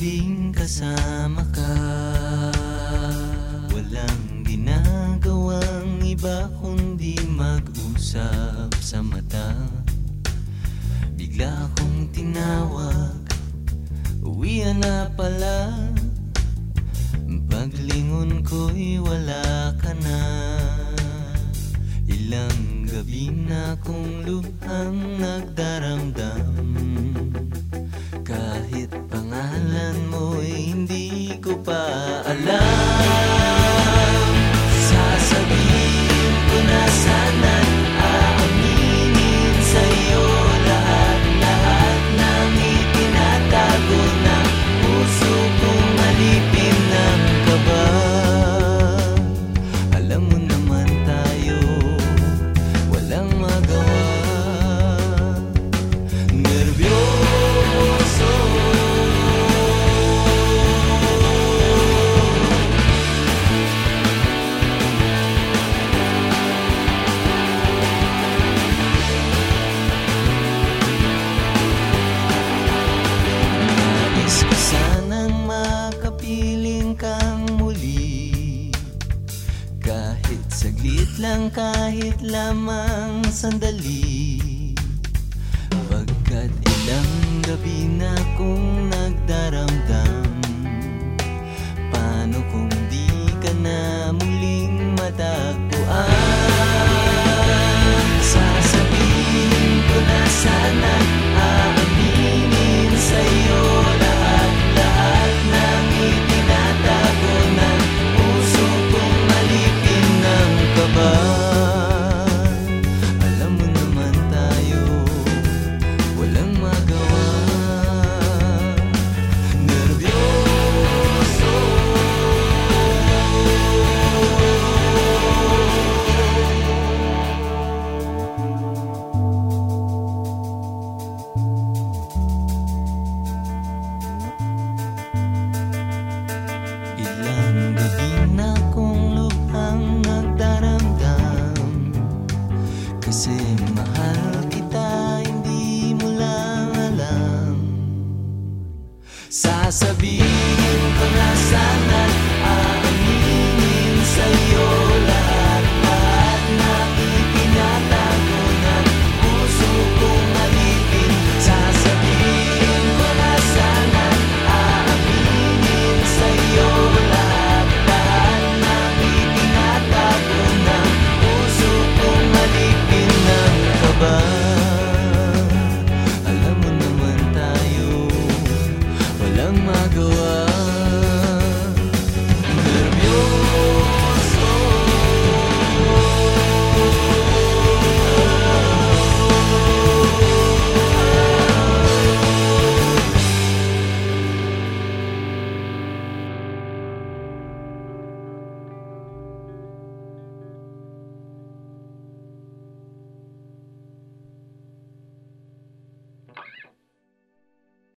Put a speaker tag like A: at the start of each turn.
A: tuwing kasama ka. Walang ginagawang iba kundi mag-usap sa mata. Bigla kong tinawag, uwian na pala. Paglingon ko'y wala ka na. Ilang gabi na kong luhang nagdaramdam. ng kahit lamang sandali Pagkat ilang gabi na kung nag sabia. world